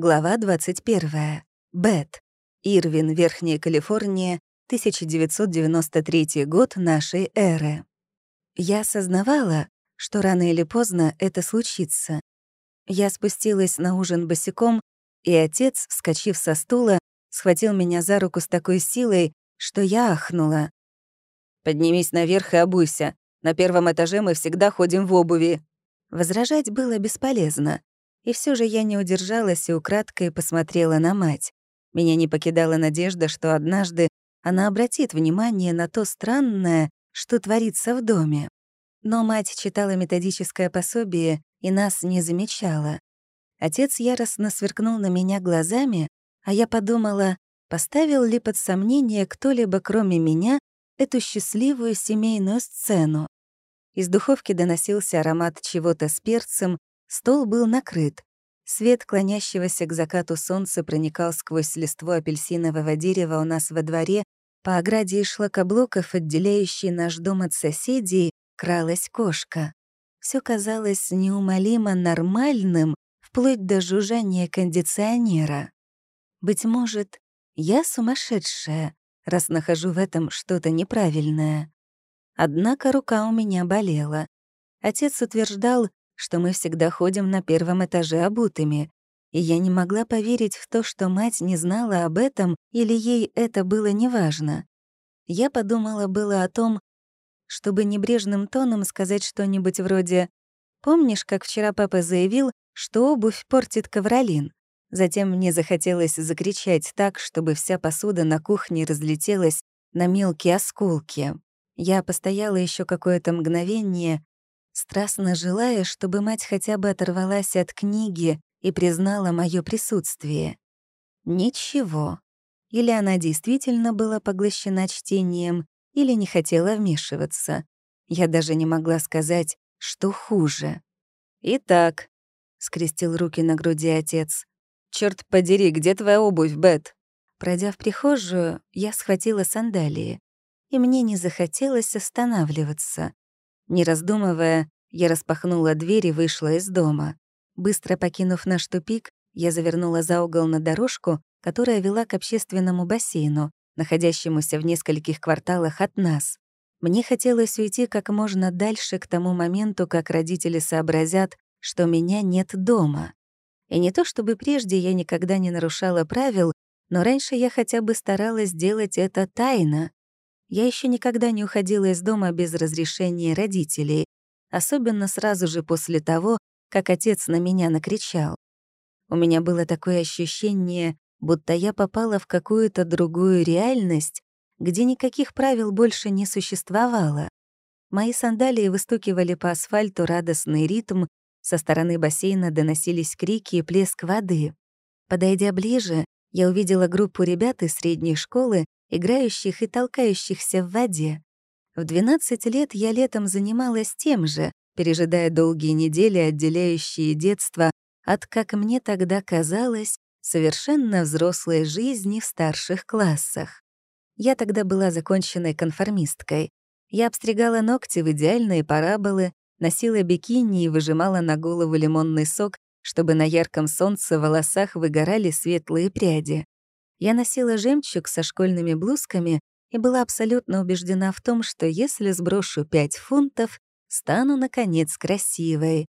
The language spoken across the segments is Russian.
Глава 21. Бет. Ирвин, Верхняя Калифорния, 1993 год нашей эры. Я осознавала, что рано или поздно это случится. Я спустилась на ужин босиком, и отец, вскочив со стула, схватил меня за руку с такой силой, что я ахнула. «Поднимись наверх и обуйся. На первом этаже мы всегда ходим в обуви». Возражать было бесполезно. И все же я не удержалась и украдкой посмотрела на мать. Меня не покидала надежда, что однажды она обратит внимание на то странное, что творится в доме. Но мать читала методическое пособие и нас не замечала. Отец яростно сверкнул на меня глазами, а я подумала, поставил ли под сомнение кто-либо, кроме меня, эту счастливую семейную сцену. Из духовки доносился аромат чего-то с перцем, Стол был накрыт. Свет клонящегося к закату солнца проникал сквозь листву апельсинового дерева у нас во дворе, по ограде из шлакоблоков, отделяющей наш дом от соседей, кралась кошка. Все казалось неумолимо нормальным, вплоть до жужжания кондиционера. Быть может, я сумасшедшая, раз нахожу в этом что-то неправильное. Однако рука у меня болела. Отец утверждал, что мы всегда ходим на первом этаже обутыми, и я не могла поверить в то, что мать не знала об этом или ей это было неважно. Я подумала было о том, чтобы небрежным тоном сказать что-нибудь вроде «Помнишь, как вчера папа заявил, что обувь портит ковролин?» Затем мне захотелось закричать так, чтобы вся посуда на кухне разлетелась на мелкие осколки. Я постояла еще какое-то мгновение, страстно желая, чтобы мать хотя бы оторвалась от книги и признала мое присутствие. Ничего. Или она действительно была поглощена чтением, или не хотела вмешиваться. Я даже не могла сказать, что хуже. «Итак», — скрестил руки на груди отец, «Чёрт подери, где твоя обувь, Бет?» Пройдя в прихожую, я схватила сандалии, и мне не захотелось останавливаться. Не раздумывая, я распахнула дверь и вышла из дома. Быстро покинув наш тупик, я завернула за угол на дорожку, которая вела к общественному бассейну, находящемуся в нескольких кварталах от нас. Мне хотелось уйти как можно дальше к тому моменту, как родители сообразят, что меня нет дома. И не то чтобы прежде я никогда не нарушала правил, но раньше я хотя бы старалась делать это тайно. Я еще никогда не уходила из дома без разрешения родителей, особенно сразу же после того, как отец на меня накричал. У меня было такое ощущение, будто я попала в какую-то другую реальность, где никаких правил больше не существовало. Мои сандалии выстукивали по асфальту радостный ритм, со стороны бассейна доносились крики и плеск воды. Подойдя ближе, я увидела группу ребят из средней школы, играющих и толкающихся в воде. В 12 лет я летом занималась тем же, пережидая долгие недели, отделяющие детство от, как мне тогда казалось, совершенно взрослой жизни в старших классах. Я тогда была законченной конформисткой. Я обстригала ногти в идеальные параболы, носила бикини и выжимала на голову лимонный сок, чтобы на ярком солнце в волосах выгорали светлые пряди. Я носила жемчуг со школьными блузками и была абсолютно убеждена в том, что если сброшу 5 фунтов, стану, наконец, красивой.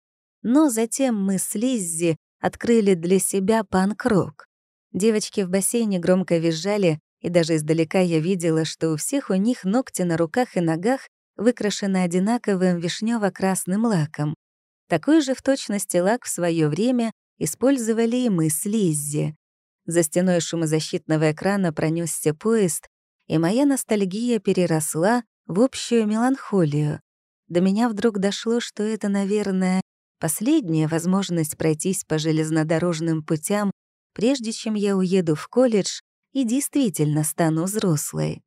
Но затем мы с Лиззи открыли для себя панк-рок. Девочки в бассейне громко визжали, и даже издалека я видела, что у всех у них ногти на руках и ногах выкрашены одинаковым вишнево красным лаком. Такой же в точности лак в свое время использовали и мы с Лиззи. За стеной шумозащитного экрана пронесся поезд, и моя ностальгия переросла в общую меланхолию. До меня вдруг дошло, что это, наверное, последняя возможность пройтись по железнодорожным путям, прежде чем я уеду в колледж и действительно стану взрослой.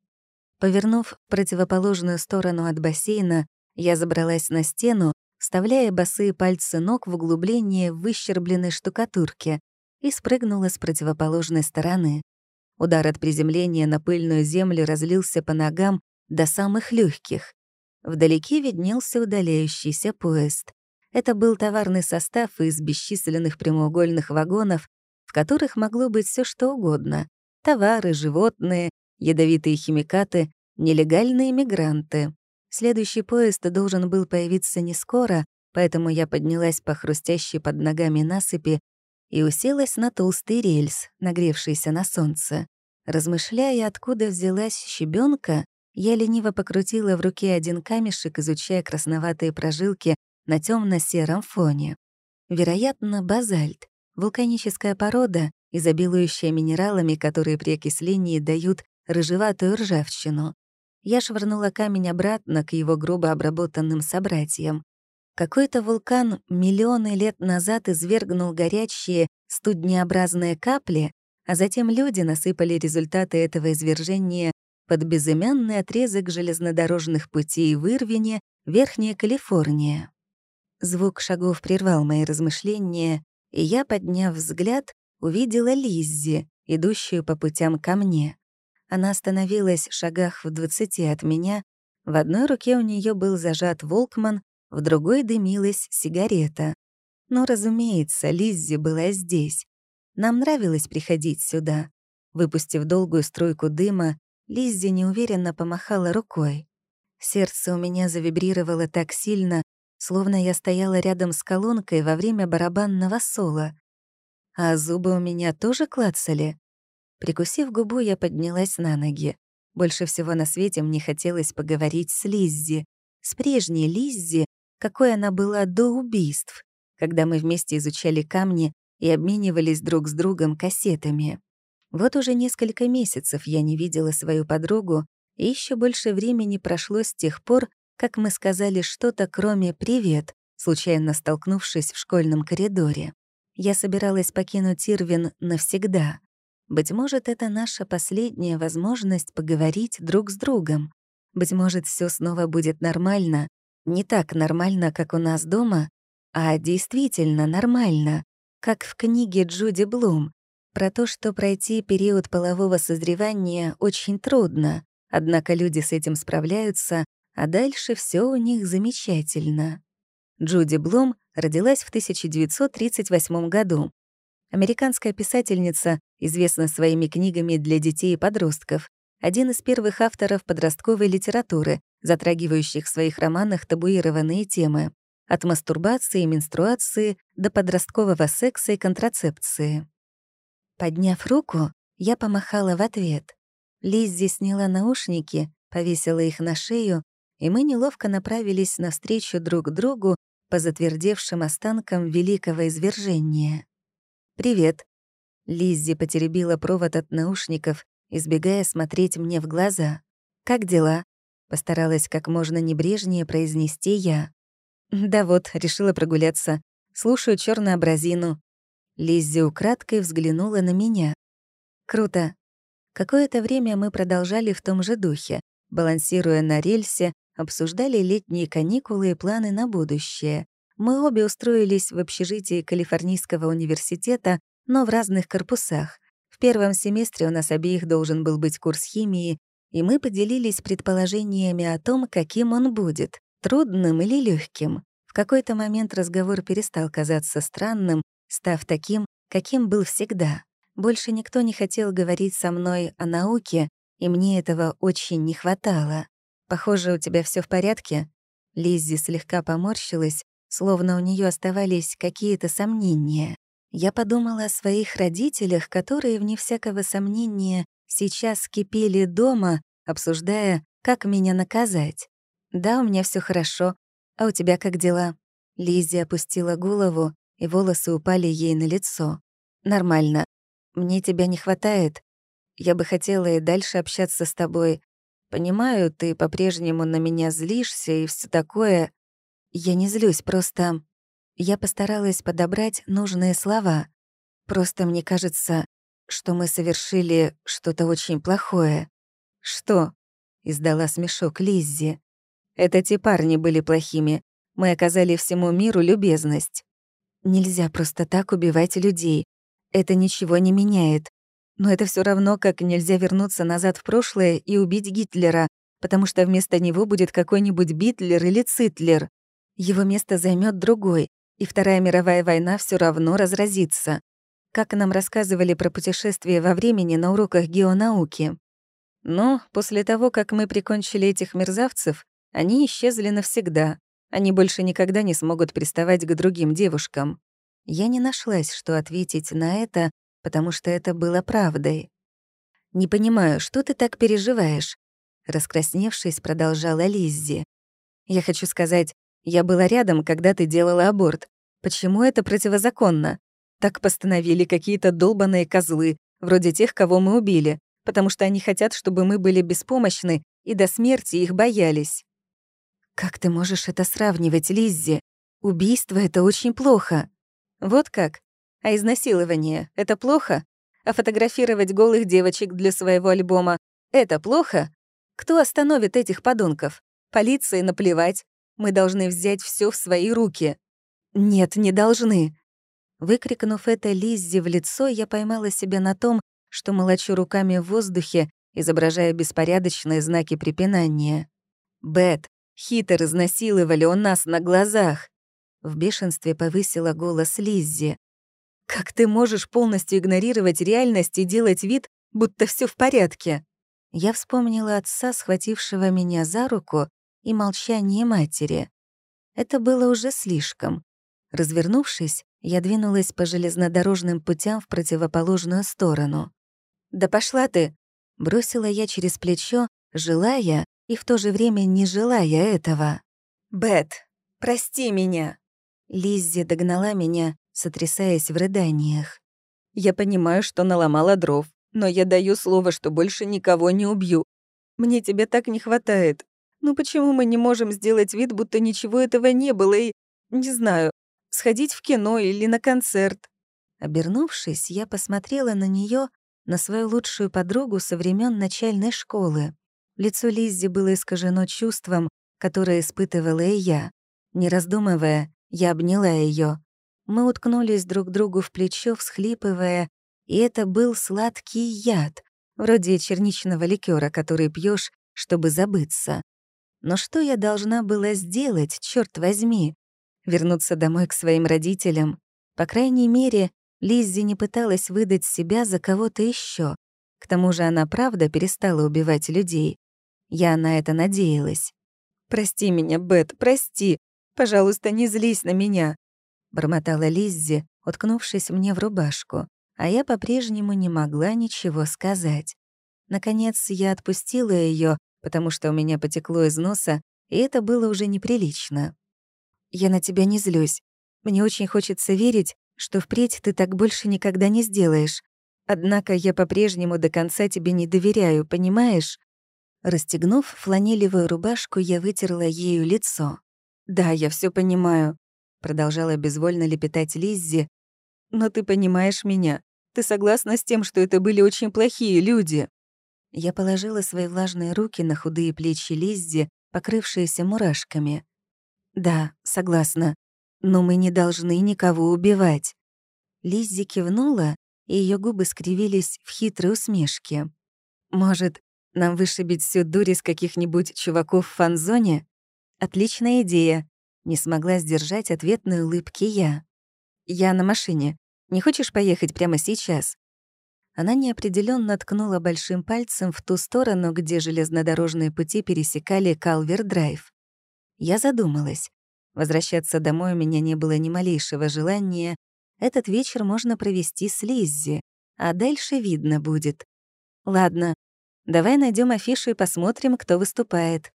Повернув в противоположную сторону от бассейна, я забралась на стену, вставляя босые пальцы ног в углубление выщербленной штукатурки, и спрыгнула с противоположной стороны. Удар от приземления на пыльную землю разлился по ногам до самых легких. Вдалеке виднелся удаляющийся поезд. Это был товарный состав из бесчисленных прямоугольных вагонов, в которых могло быть все что угодно — товары, животные, ядовитые химикаты, нелегальные мигранты. Следующий поезд должен был появиться не скоро, поэтому я поднялась по хрустящей под ногами насыпи и уселась на толстый рельс, нагревшийся на солнце. Размышляя, откуда взялась щебенка, я лениво покрутила в руке один камешек, изучая красноватые прожилки на темно сером фоне. Вероятно, базальт — вулканическая порода, изобилующая минералами, которые при окислении дают рыжеватую ржавчину. Я швырнула камень обратно к его грубо обработанным собратьям. Какой-то вулкан миллионы лет назад извергнул горячие студнеобразные капли, а затем люди насыпали результаты этого извержения под безымянный отрезок железнодорожных путей в Ирвине, Верхняя Калифорния. Звук шагов прервал мои размышления, и я, подняв взгляд, увидела Лиззи, идущую по путям ко мне. Она остановилась в шагах в двадцати от меня. В одной руке у нее был зажат Волкман, в другой дымилась сигарета. Но, разумеется, Лиззи была здесь. Нам нравилось приходить сюда. Выпустив долгую струйку дыма, Лиззи неуверенно помахала рукой. Сердце у меня завибрировало так сильно, словно я стояла рядом с колонкой во время барабанного соло. А зубы у меня тоже клацали. Прикусив губу, я поднялась на ноги. Больше всего на свете мне хотелось поговорить с Лиззи, с прежней Лиззи, какой она была до убийств, когда мы вместе изучали камни и обменивались друг с другом кассетами. Вот уже несколько месяцев я не видела свою подругу, и еще больше времени прошло с тех пор, как мы сказали что-то, кроме «привет», случайно столкнувшись в школьном коридоре. Я собиралась покинуть Ирвин навсегда. Быть может, это наша последняя возможность поговорить друг с другом. Быть может, все снова будет нормально, не так нормально, как у нас дома, а действительно нормально, как в книге Джуди Блум, про то, что пройти период полового созревания очень трудно, однако люди с этим справляются, а дальше все у них замечательно. Джуди Блум родилась в 1938 году. Американская писательница, известна своими книгами для детей и подростков, один из первых авторов подростковой литературы, затрагивающих в своих романах табуированные темы от мастурбации и менструации до подросткового секса и контрацепции. Подняв руку, я помахала в ответ. Лиззи сняла наушники, повесила их на шею, и мы неловко направились навстречу друг другу по затвердевшим останкам великого извержения. «Привет». Лиззи потеребила провод от наушников, избегая смотреть мне в глаза. «Как дела?» Постаралась как можно небрежнее произнести я. Да вот, решила прогуляться. Слушаю черную абразину. Лиззи украдкой взглянула на меня. Круто. Какое-то время мы продолжали в том же духе, балансируя на рельсе, обсуждали летние каникулы и планы на будущее. Мы обе устроились в общежитии Калифорнийского университета, но в разных корпусах. В первом семестре у нас обеих должен был быть курс химии, и мы поделились предположениями о том, каким он будет, трудным или легким. В какой-то момент разговор перестал казаться странным, став таким, каким был всегда. Больше никто не хотел говорить со мной о науке, и мне этого очень не хватало. «Похоже, у тебя все в порядке?» Лиззи слегка поморщилась, словно у нее оставались какие-то сомнения. Я подумала о своих родителях, которые, вне всякого сомнения, сейчас кипели дома, обсуждая, как меня наказать. «Да, у меня все хорошо. А у тебя как дела?» Лиззи опустила голову, и волосы упали ей на лицо. «Нормально. Мне тебя не хватает. Я бы хотела и дальше общаться с тобой. Понимаю, ты по-прежнему на меня злишься и все такое. Я не злюсь, просто... Я постаралась подобрать нужные слова. Просто мне кажется, что мы совершили что-то очень плохое. «Что?» — издала смешок Лиззи. «Это те парни были плохими. Мы оказали всему миру любезность. Нельзя просто так убивать людей. Это ничего не меняет. Но это все равно, как нельзя вернуться назад в прошлое и убить Гитлера, потому что вместо него будет какой-нибудь Битлер или Цитлер. Его место займет другой, и Вторая мировая война все равно разразится. Как нам рассказывали про путешествия во времени на уроках геонауки. Но после того, как мы прикончили этих мерзавцев, они исчезли навсегда. Они больше никогда не смогут приставать к другим девушкам. Я не нашлась, что ответить на это, потому что это было правдой. «Не понимаю, что ты так переживаешь?» Раскрасневшись, продолжала Лиззи. «Я хочу сказать, я была рядом, когда ты делала аборт. Почему это противозаконно? Так постановили какие-то долбаные козлы, вроде тех, кого мы убили, потому что они хотят, чтобы мы были беспомощны и до смерти их боялись. Как ты можешь это сравнивать, Лиззи? Убийство — это очень плохо. Вот как? А изнасилование — это плохо? А фотографировать голых девочек для своего альбома — это плохо? Кто остановит этих подонков? Полиции наплевать. Мы должны взять все в свои руки. Нет, не должны. Выкрикнув это Лиззи в лицо, я поймала себя на том, что молочу руками в воздухе, изображая беспорядочные знаки препинания. «Бет, хитр изнасиловали у нас на глазах!» В бешенстве повысила голос Лиззи. «Как ты можешь полностью игнорировать реальность и делать вид, будто все в порядке?» Я вспомнила отца, схватившего меня за руку, и молчание матери. Это было уже слишком. Развернувшись, я двинулась по железнодорожным путям в противоположную сторону. «Да пошла ты!» — бросила я через плечо, желая и в то же время не желая этого. «Бет, прости меня!» Лиззи догнала меня, сотрясаясь в рыданиях. «Я понимаю, что наломала дров, но я даю слово, что больше никого не убью. Мне тебя так не хватает. Ну почему мы не можем сделать вид, будто ничего этого не было и, не знаю, сходить в кино или на концерт. Обернувшись, я посмотрела на нее, на свою лучшую подругу со времен начальной школы. Лицо Лиззи было искажено чувством, которое испытывала и я. Не раздумывая, я обняла ее. Мы уткнулись друг другу в плечо, всхлипывая, и это был сладкий яд, вроде черничного ликера, который пьешь, чтобы забыться. Но что я должна была сделать, черт возьми? Вернуться домой к своим родителям. По крайней мере, Лиззи не пыталась выдать себя за кого-то еще. К тому же она правда перестала убивать людей. Я на это надеялась. «Прости меня, Бет, прости. Пожалуйста, не злись на меня», — бормотала Лиззи, уткнувшись мне в рубашку, а я по-прежнему не могла ничего сказать. Наконец, я отпустила ее, потому что у меня потекло из носа, и это было уже неприлично. Я на тебя не злюсь. Мне очень хочется верить, что впредь ты так больше никогда не сделаешь. Однако я по-прежнему до конца тебе не доверяю, понимаешь?» Расстегнув фланелевую рубашку, я вытерла ею лицо. «Да, я все понимаю», — продолжала безвольно лепетать Лиззи. «Но ты понимаешь меня. Ты согласна с тем, что это были очень плохие люди?» Я положила свои влажные руки на худые плечи Лиззи, покрывшиеся мурашками. «Да, согласна. Но мы не должны никого убивать». Лиззи кивнула, и ее губы скривились в хитрой усмешке. «Может, нам вышибить всю дурь из каких-нибудь чуваков в фан-зоне? Отличная идея». Не смогла сдержать ответной улыбки я. «Я на машине. Не хочешь поехать прямо сейчас?» Она неопределенно ткнула большим пальцем в ту сторону, где железнодорожные пути пересекали Калвер-драйв. Я задумалась. Возвращаться домой у меня не было ни малейшего желания. Этот вечер можно провести с Лиззи, а дальше видно будет. Ладно, давай найдем афишу и посмотрим, кто выступает.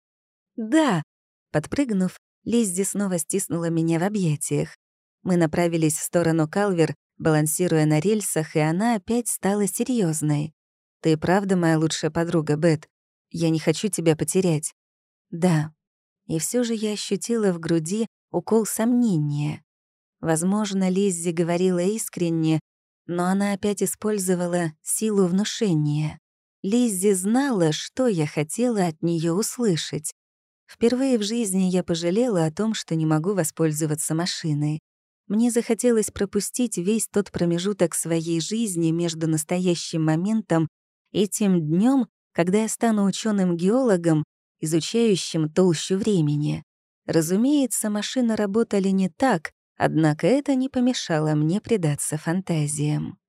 Да! Подпрыгнув, Лиззи снова стиснула меня в объятиях. Мы направились в сторону Калвер, балансируя на рельсах, и она опять стала серьезной. «Ты правда моя лучшая подруга, Бет? Я не хочу тебя потерять». «Да», и все же я ощутила в груди укол сомнения. Возможно, Лиззи говорила искренне, но она опять использовала силу внушения. Лиззи знала, что я хотела от нее услышать. Впервые в жизни я пожалела о том, что не могу воспользоваться машиной. Мне захотелось пропустить весь тот промежуток своей жизни между настоящим моментом и тем днем, когда я стану ученым геологом изучающим толщу времени. Разумеется, машины работали не так, однако это не помешало мне предаться фантазиям.